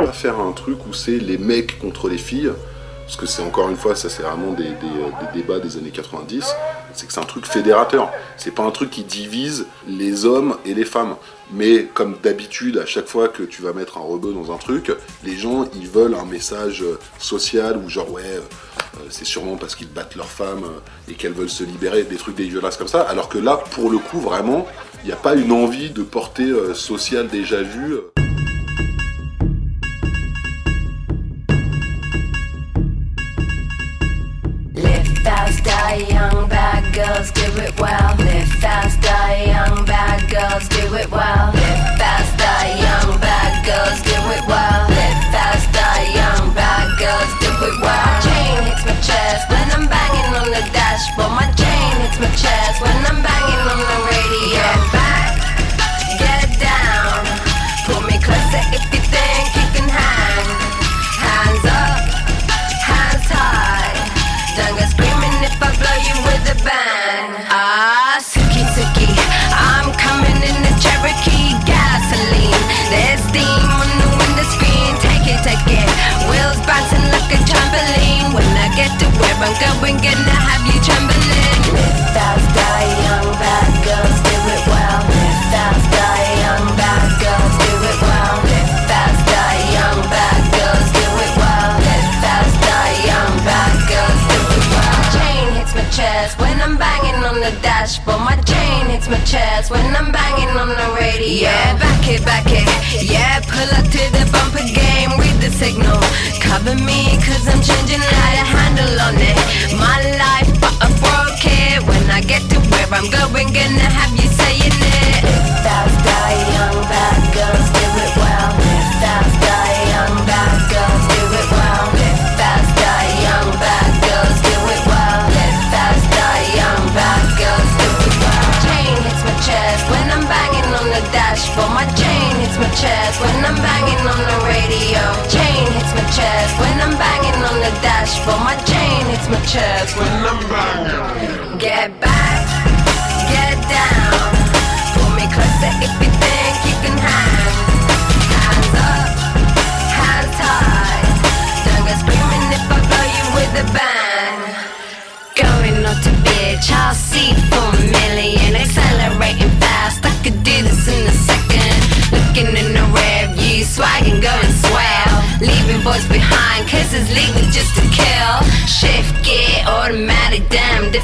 On va faire un truc où c'est les mecs contre les filles, parce que c'est encore une fois, ça c'est vraiment des, des débats des années 90, c'est que c'est un truc fédérateur. C'est pas un truc qui divise les hommes et les femmes. Mais comme d'habitude, à chaque fois que tu vas mettre un rebeu dans un truc, les gens ils veulent un message euh, social ou genre ouais, euh, euh, c'est sûrement parce qu'ils battent leurs femmes euh, et qu'elles veulent se libérer, des trucs dégueulasses comme ça. Alors que là, pour le coup, vraiment, il n'y a pas une envie de portée euh, sociale déjà vue. Girls do it well. Live fast, die young, bad girls do it well. Live fast, die young, bad girls do it well. Live fast, die young, bad girls do it well. My chain hits my chest when I'm banging on the dashboard. My chain hits my chest when I'm gasoline. There's dashboard. My chain it's my chest when I'm. Get back,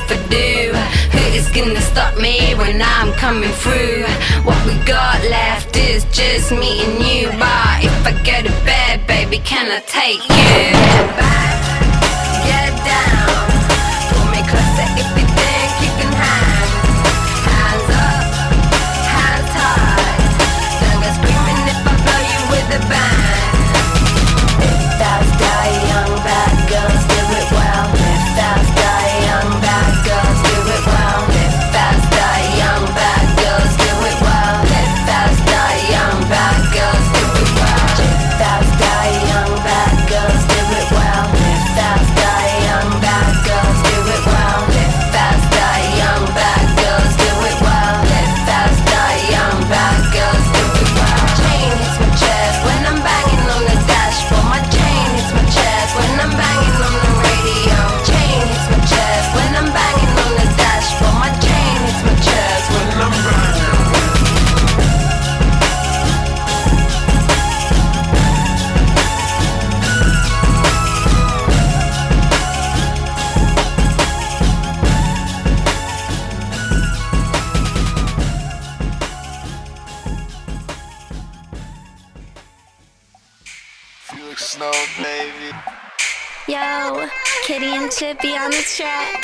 if I do. Who is gonna stop me when I'm coming through? What we got left is just me and you. But if I go to bed, baby, can I take you? Back, get down. And Chippy on the track.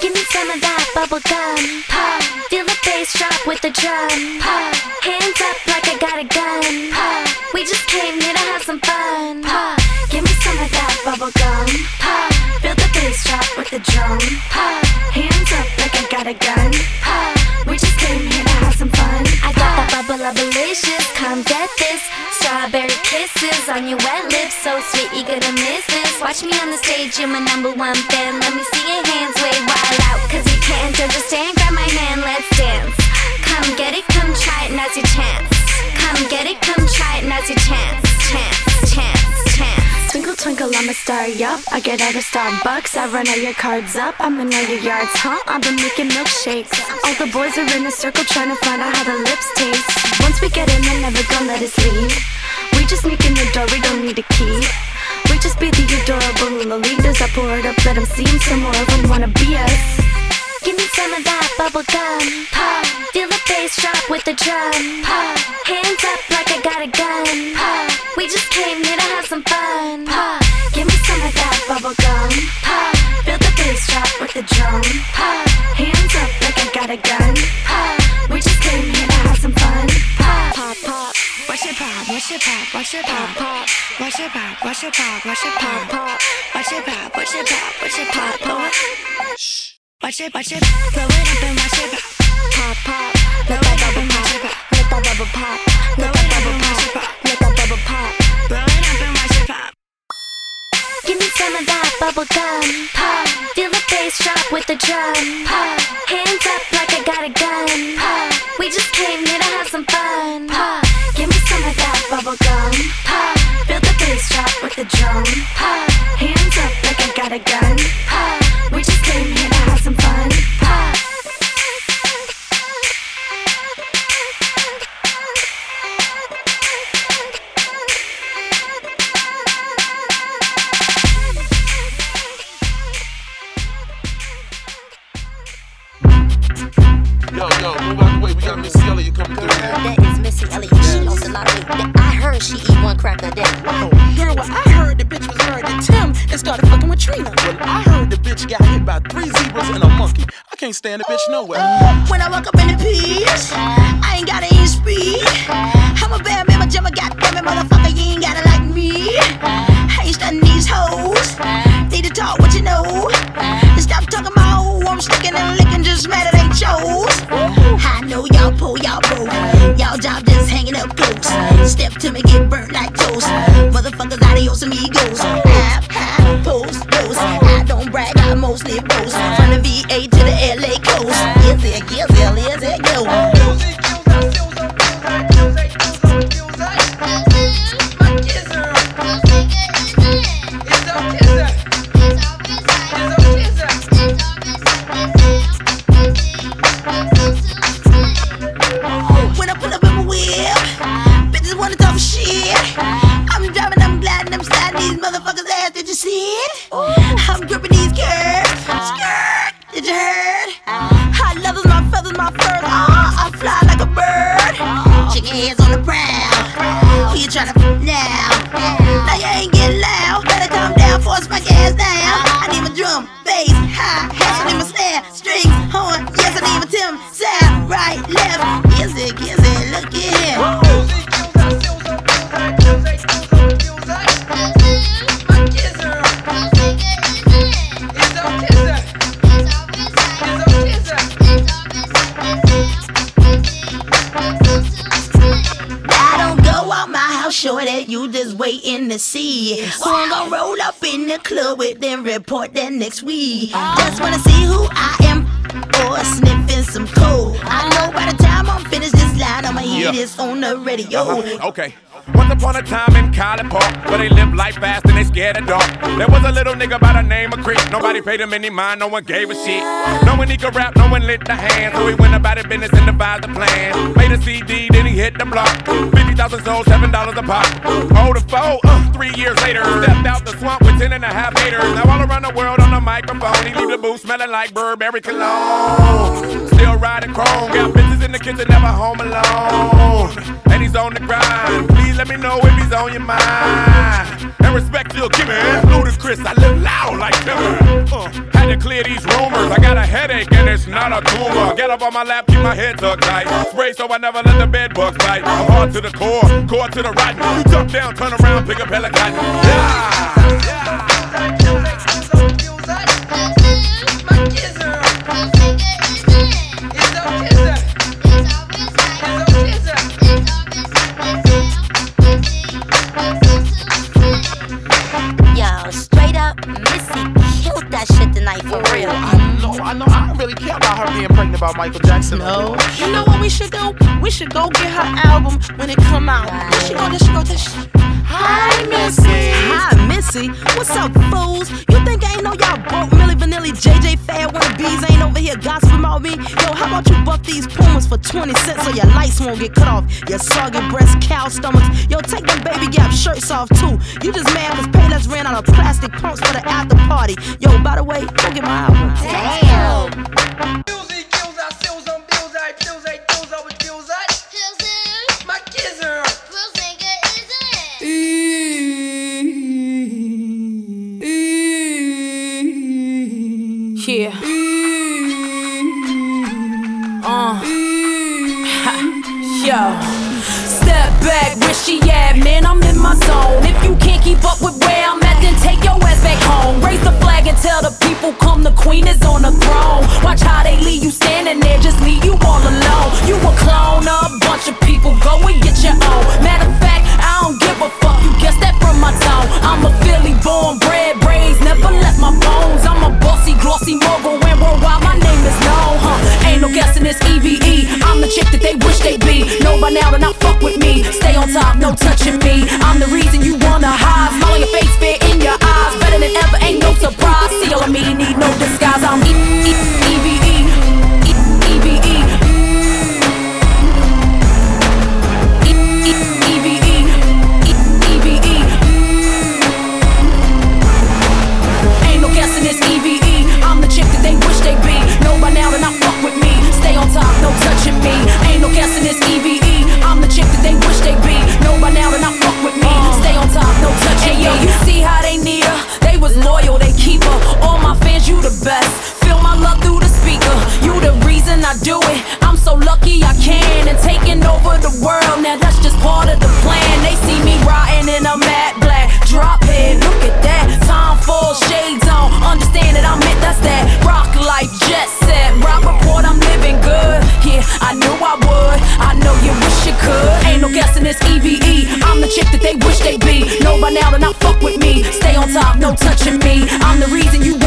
Give me some of that bubble gum. Pop. Feel the bass drop with the drum. Pop. Hands up like I got a gun. Pop. We just came here to have some fun. Pop. Give me some of that bubble gum. Pop. Feel the bass drop with the drum. Pop. Hands up like I got a gun. Pop. We just came here to have some fun. I got that bubble delicious strawberry kisses on your wet lips. So sweet, you gonna miss this. Watch me on the stage, you're my number one fan. Let me see your hands wave wild out. Cause you can't understand. Grab my hand, let's dance. Come get it, come try it, now's your chance. Come get it, come try it, now's your chance. Chance, chance, chance. Twinkle, twinkle, I'm a star, yup. I get out of Starbucks, I run all your cards up. I'm in all your yards, huh? I've been making milkshakes. All the boys are in a circle trying to find out how the lips taste. Once we get in, they're never gonna let us leave. We just sneak in the door, we don't need a key. We just be the adorable little leaders. I pour it up, let them see some more of them wanna be us. Give me some of that bubble gum. Pop. Feel the bass drop with the drum. Pop. Hands up like I got a gun. Pop. We just came here to have some fun. Pop. Give me some of that bubble gum. Pop. Feel the bass drop with the drum. Pop. Hands up like I got a gun. Pop. Watch it pop. Watch it pop. Pop. Watch it pop. Watch it pop. Watch it pop. Pop. Watch it pop. Watch it pop. Watch it pop. Pop. Watch it, watch it, throw it up and watch it pop, pop. Let that bubble pop, let that bubble pop, let that bubble pop, let that bubble pop. Throw it up and watch it pop. Give me some of that bubble gum, pop. Feel the bass drop with the drum, pop. Hands up like I got a gun, pop. Drop with the drum, pop. Hands up like I got a gun, pop. We just came here to have some fun, pop. Yo, yo, move out the way. We got Missy Elliott coming through here. That is Missy Elliott. She lost a lot of weight. Heard she eat one crack a day. Oh, girl, well, I heard the bitch was married to Tim and started fucking with Trina. Well, I heard the bitch got hit by three zebras and a monkey. I can't stand the bitch nowhere. When I walk up in the piece, I ain't gotta even speak. I'm a bad man, my jam, goddamn it, motherfucker, you ain't gotta like me. I ain't stunning these hoes. Sticking and licking, just mad it ain't chose. I know y'all pull y'all broke. Y'all job just hanging up close. Step to me, get burnt like toast. Motherfuckers, adios amigos. Half, half, post, dose. I don't brag, I mostly boast. Drum, bass, hi hats. I need my snare, strings, horn. Yes, I need my Tim. Right, left. Is it, is it? Look at here. Waiting to see who I'm gonna roll up in the club with, then report that next week. Just wanna see who I am, or sniffing some coke. I know by the time hear Yeah. this on the radio. Uh-huh. Okay. Once upon a time in College Park, where they live life fast and they scared of dark. There was a little nigga by the name of Creek. Nobody paid him any mind, no one gave a shit. No one he could rap, no one lit the hand. So he went about his business and devised a plan. Made a CD, then he hit the block. 50,000 sold, $7 a pop. Oh, the foe, uh, three years later. Stepped out the swamp with 10 and a half haters. Now all around the world on the microphone, he leave the booth smelling like Burberry cologne. Still riding chrome, got bitches in the kitchen, never home alone. And he's on the grind. Please let me know if he's on your mind. And respect give me. Ludacris, I live loud like Timber. Uh, had to clear these rumors. I got a headache and it's not a tumor. Get up on my lap, keep my head tucked tight. Spray so I never let the bed bugs bite. I'm hard to the core, core to the rotten. You jump down, turn around, pick up hella cotton. Yeah. Michael Jackson. No. You know what we should do? We should go get her album when it come out. There she go, there she go, there she Hi, Missy. Hi, Missy. What's up, fools? You think I ain't know y'all broke Milli Vanilli, JJ Fad, one of bees ain't over here gossiping about me? Yo, how about you buff these pumas for 20 cents so your lights won't get cut off? Your soggy breast, cow stomachs. Yo, take them baby gap shirts off too. You just mad cause Payless ran out of plastic pumps for the after party. Yo, by the way, go get my album. Damn. At? Man, I'm in my zone. If you can't keep up with where I'm at, then take your ass back home. Raise the flag and tell the people come, the queen is on the throne. Watch how they leave you standing there, just leave you all alone. You a clone, a bunch of people, go and get your own. Matter of fact, I don't give a fuck, you guess that from my tone. I'm a Philly born, bred, raised, never left my bones. I'm a bossy, glossy mogul, no guessing this EVE. I'm the chick that they wish they'd be. Know by now to not fuck with me. Stay on top, no touching me. I'm the reason you wanna hide. Smile on your face, fear in your eyes. Better than ever, ain't no surprise. See all of me, need no disguise. I'm this EVE. I'm the chick that they wish they'd be. Know by now to not fuck with me. Stay on top, no touching me. I'm the reason you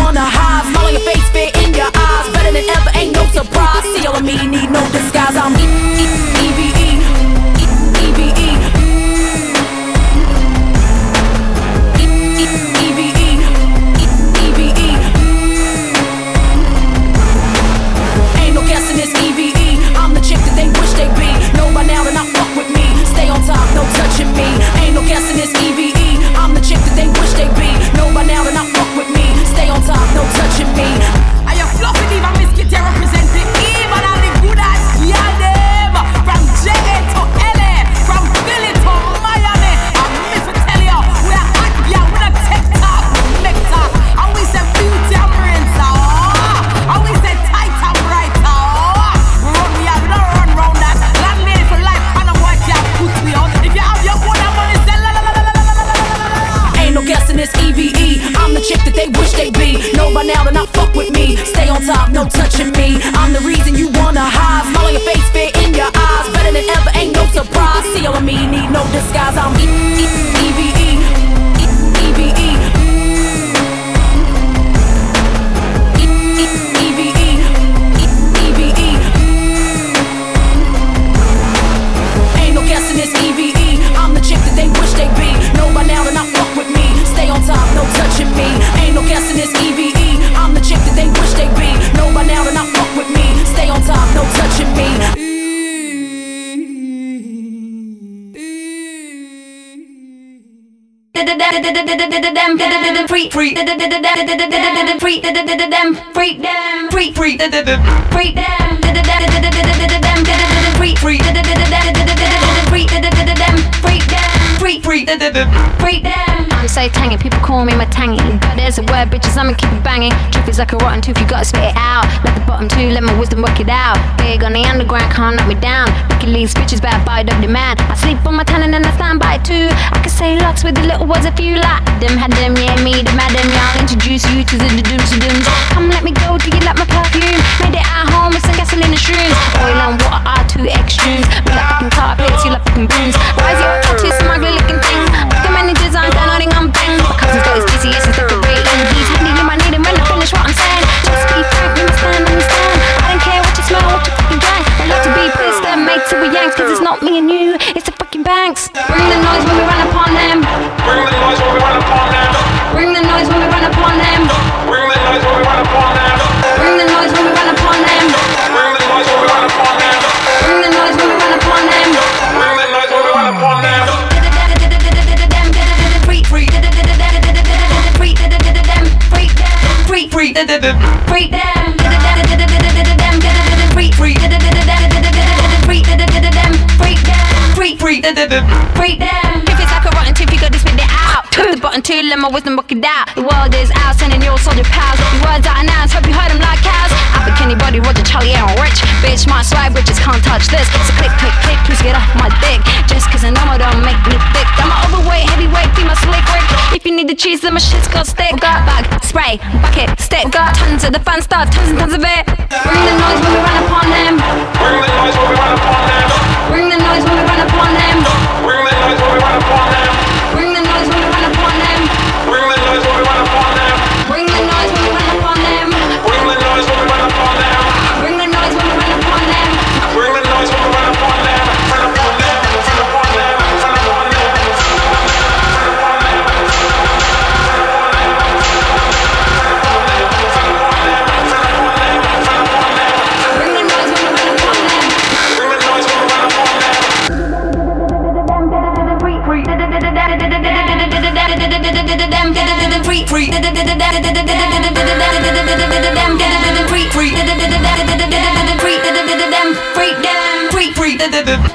them them free free them free them free them free free them free them free free them free them free free them I'm so tangy, people call me Mathangi. But there's a word, bitches, I'ma keep it banging. Truth is like a rotten tooth, you gotta spit it out. Let the bottom two, let my wisdom work it out. Big on the underground, can't knock me down. Wicked leaves, bitches, bad by the man. I sleep on my talent and then I stand by too. I can say lots with the little words if you like. Them had them, yeah, me, the madam, yeah. I'll introduce you to the dooms dooms. Come let me go, do you like my perfume? Made it at home with some gasoline and shrooms. Oil and water are two extremes. We like fucking carpets, you like fucking brooms. Why is your artist smugly looking thing? Fucking managers design, down on I'm bang. Cousins got his dizzy, yes, he's decorating. He's with me in my name, and when I finish what I'm saying, just be frank, you understand, understand. I don't care what you smell, what you fucking gang. I like to be pissed and made to a yanks, cause it's not me and you, it's the fucking banks. Bring the noise when we run upon them. Bring the noise when we run upon them. Bring the noise when we run upon them. Bring the noise when we run upon them. Freak, freak, freak them. If it's like a rotten tooth, you gotta spit it out. Press the button to let my wisdom work it out. The world is out, sending your soldier pals. Words out and hope you heard them like cows. Anybody, Roger, Charlie, Aaron, Rich. Bitch, my swag, bitches can't touch this. So click, click, click, please get off my dick. Just cause I know I don't make me thick. I'm an overweight, heavyweight, female slick Rick. If you need the cheese, then my shit's got stick. we Got bag, spray, bucket, stick. Got tons of the fun stuff, tons and tons of it. Bring the noise when we run upon them. Bring the noise when we run upon them. Bring the noise when we run upon them. Bring the noise when we run upon them. Bring the noise when we run upon them. Bring the noise when we run upon them. Freak them, freak them.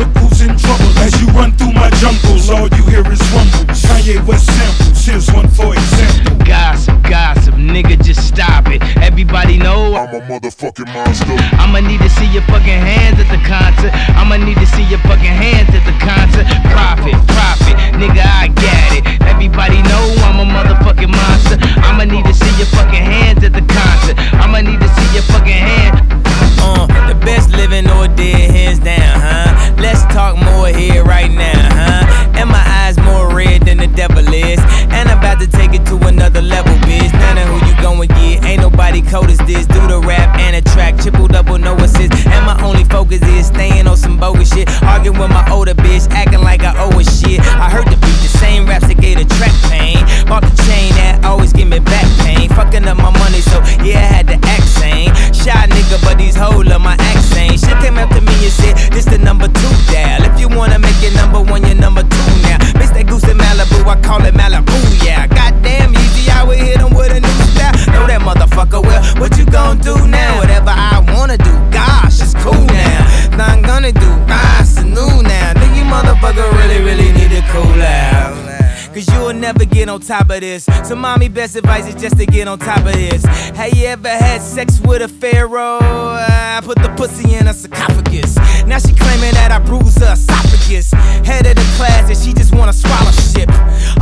Look who's in trouble. As you run through my jungles, all you hear is rumbles. Kanye West samples, here's one for example. Gossip, gossip, nigga, just stop it. Everybody know I'm a motherfucking monster. I'ma need to see your fucking hands at the concert. I'ma need to see your fucking hands at the concert. Profit, profit, nigga, I get it. Everybody know I'm a motherfucking monster. I'ma need to see your fucking hands at the concert. I'ma need to see your fucking hand. Uh, the best living or dead, hands down, huh? Let's talk more here right now, huh? And my eyes more red than the devil is. And I'm about to take it to another level, bitch. None of who you going get, ain't nobody cold as this. Do the rap and a track, triple double, no assist. And my only focus is staying on some bogus shit. Arguing with my older bitch, acting like I owe a shit. I heard the beat, the same raps that gave the track pain. Bought the chain that always give me back pain. Fucking up my money, so yeah, I had to act sane. Shy nigga, but these hoes love my accent. Shit came to me and said, This the number two dial. If you wanna make it number one, you're number two now. Miss that goose in Malibu, I call it Malibu, yeah. Goddamn easy, I would hit him with a new style. Know that motherfucker well. What you gon' do now? Whatever I wanna do, gosh, it's cool now. Now I'm gonna do, ah, it's new now. Think you motherfucker really, really need to cool out. Cause you'll never get on top of this. So, mommy, best advice is just to get on top of this. Have you ever had sex with a pharaoh? I put the pussy in a sarcophagus. Now she claiming that I bruised her esophagus. Head of the class, and she just wanna swallow shit.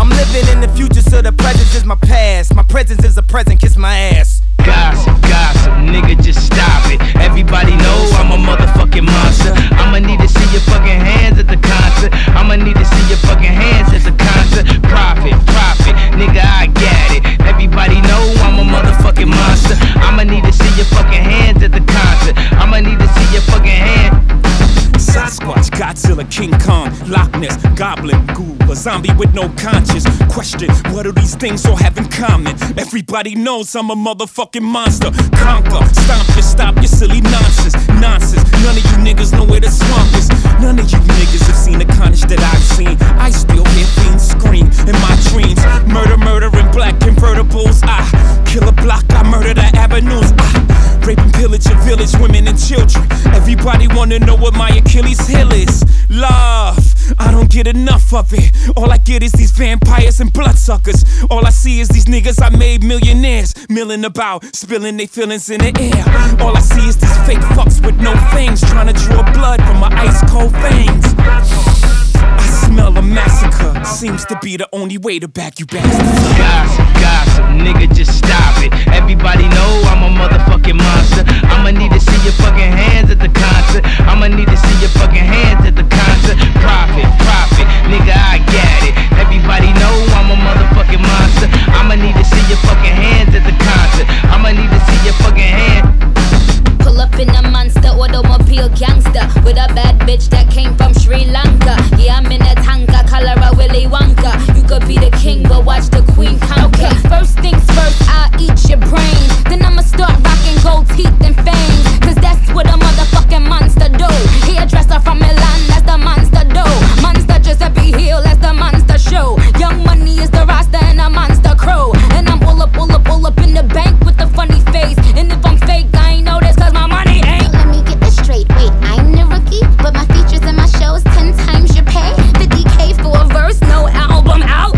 I'm living in the future, so the present is my past. My presence is a present, kiss my ass. Gossip, gossip, nigga, just stop it. Everybody know I'm a motherfucking monster. Your fucking hands at the concert. I'ma need to see your fucking hands at the concert. Profit, profit, nigga, I get it. Everybody know I'm a motherfucking monster. I'ma need to see your fucking hands at the concert. I'ma need to Sasquatch, Godzilla, King Kong, Loch Ness, Goblin, Ghoul, a zombie with no conscience. Question, what do these things all have in common? Everybody knows I'm a motherfucking monster. Conquer, stomp your, stop your silly nonsense. Nonsense, none of you niggas know where the swamp is. None of you niggas have seen the carnage that I've seen. I still hear fiends scream in my dreams. Murder, murder in black convertibles. I ah. kill a block, I murder the avenues. I rape and pillage village, women and children. Everybody wanna know what my Achilles heel is. Love. I don't don't get enough of it. All I get is these vampires and bloodsuckers. All I see is these niggas I made millionaires, milling about, spilling their feelings in the air. All I see is these fake fucks with no fangs, trying to draw blood from my ice cold veins. Seems to be the only way to back you bastards. Gossip, gossip, nigga, just stop it. Everybody know I'm a motherfucking monster. I'ma need to see your fucking hands at the concert. I'ma need to see your fucking hands at the concert. Profit, profit, nigga, I got it. Everybody know I'm a motherfucking monster. I'ma need to see your fucking hands at the concert. I'ma need to see your fucking hands. Pull up in a monster automobile gangster with a bad bitch that came from Sri Lanka. Yeah, I'm in a Tonka, color a Willy Wonka. You could be the king, but watch the queen conquer. Okay, first things first, I'll eat your brains. Then I'ma start rocking gold teeth and fangs. Cause that's what a motherfucking monster do. Hairdresser from Milan, that's the monster do. Monster Giuseppe Hill, that's the monster show. Young money is the roster and a monster crew. And All up, all up, all up in the bank with a funny face. And if I'm fake, I ain't know cause my money ain't. Let me get this straight. Wait, I'm the rookie, but my features and my shows ten times your pay. 50k for a verse, no album out.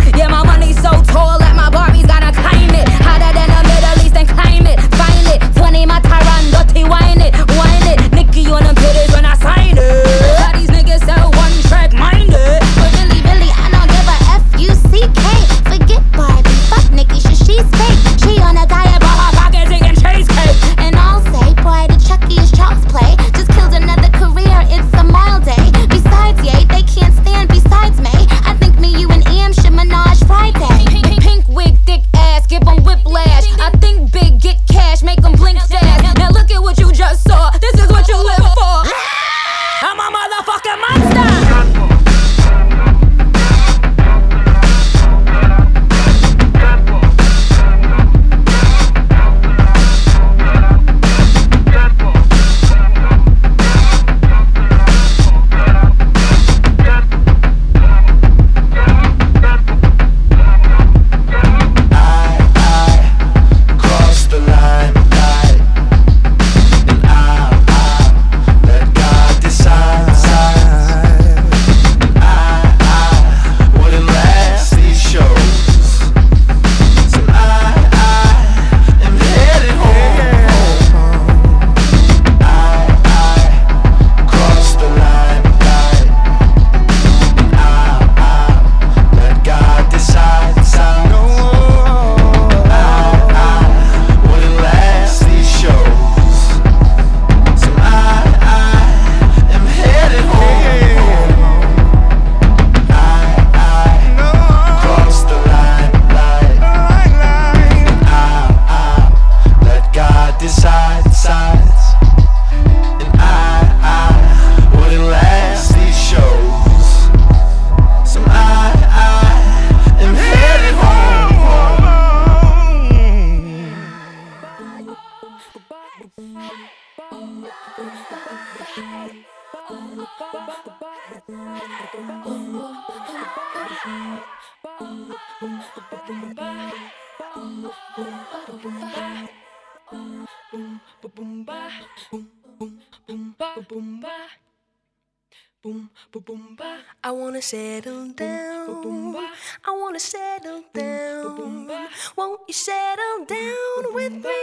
I wanna settle down. I wanna settle down. Won't you settle down with me?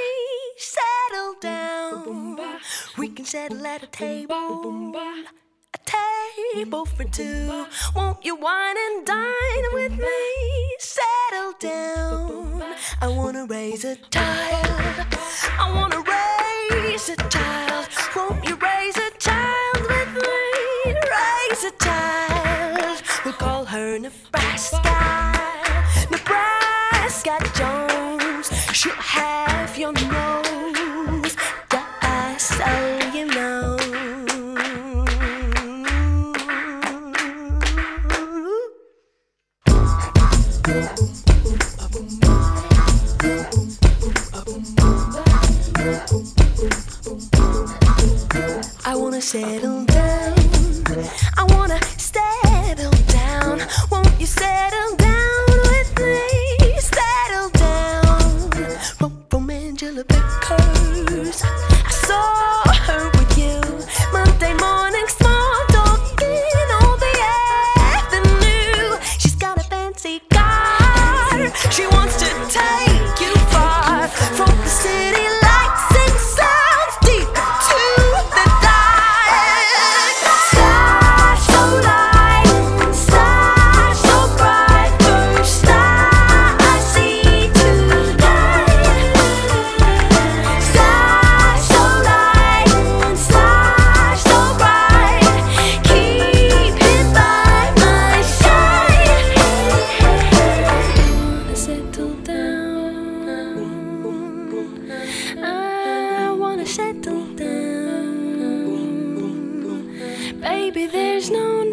Settle down. We can settle at a table. A table for two. Won't you wine and dine with me? Settle down. I wanna raise a child. I wanna raise a child. Won't you raise a She'll have your nose. Maybe there's no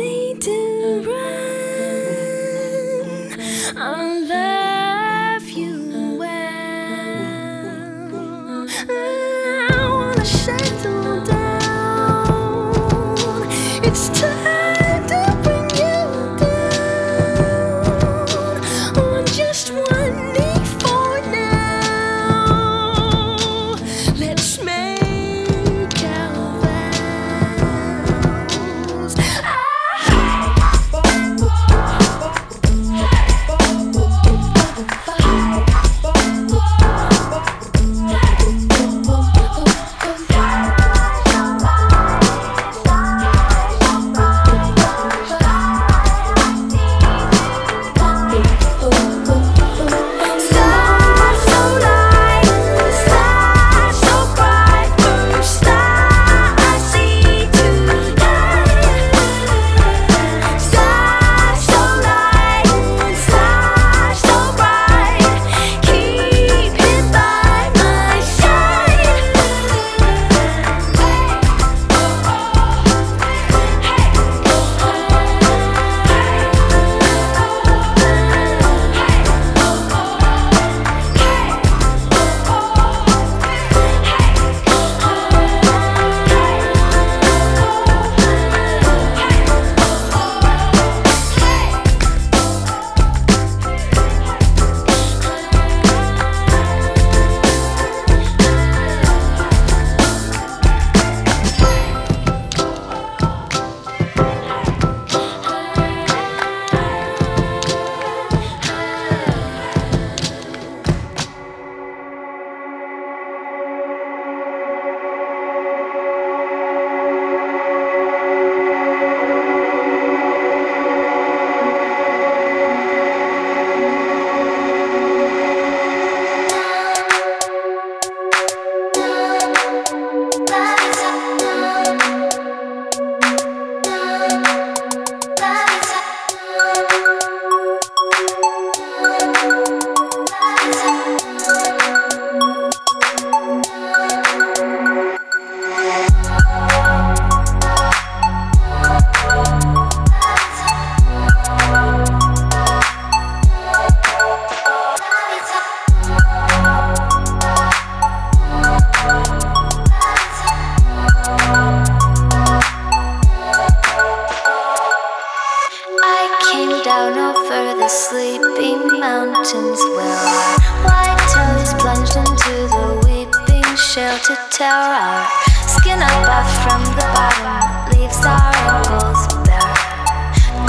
show to our Skin above from the bottom, leaves our wrinkles bare.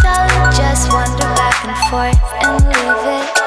Don't just wander back and forth and leave it.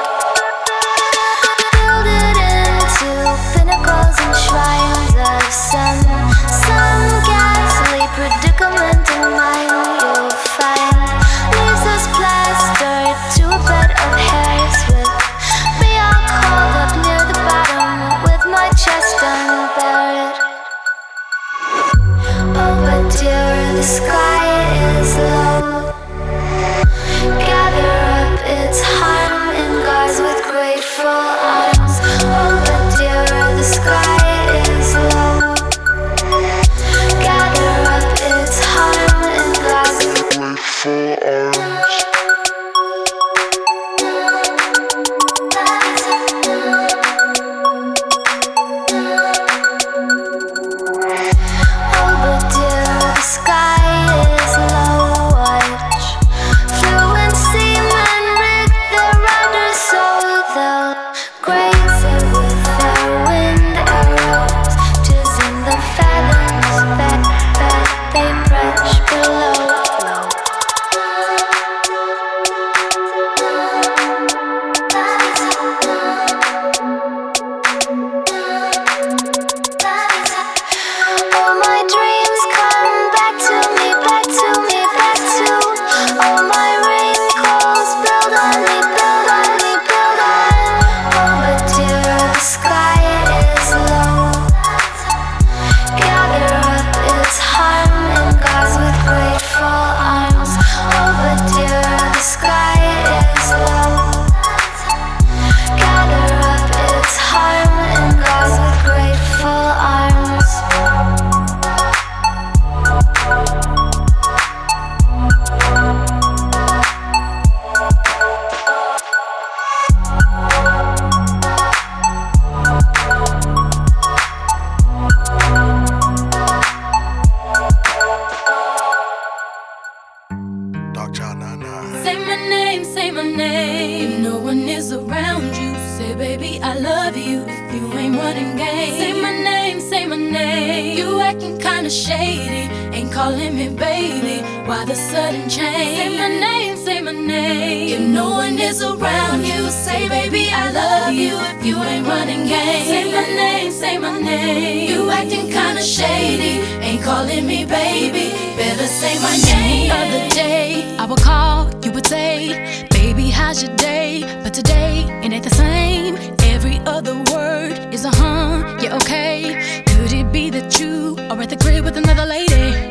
calling me baby. Why the sudden change? Say my name, say my name. If no one is around you, say baby I love you. If you ain't running game, say my name, say my name. You acting kinda shady, ain't calling me baby. Better say my name. Other day I would call, you would say, baby how's your day? But today it ain't the same. Every other word is a huh, yeah okay. Could it be that you are at the crib with another lady?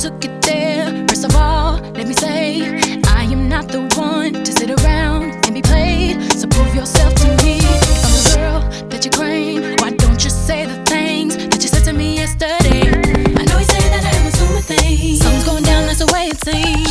took it there. First of all, let me say, I am not the one to sit around and be played. So prove yourself to me. I'm the girl that you claim, why don't you say the things that you said to me yesterday? I know you say that I am assuming things. Something's going down, that's the way it seems.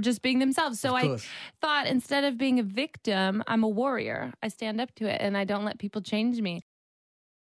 Just being themselves. So I thought instead of being a victim, I'm a warrior. I stand up to it and I don't let people change me.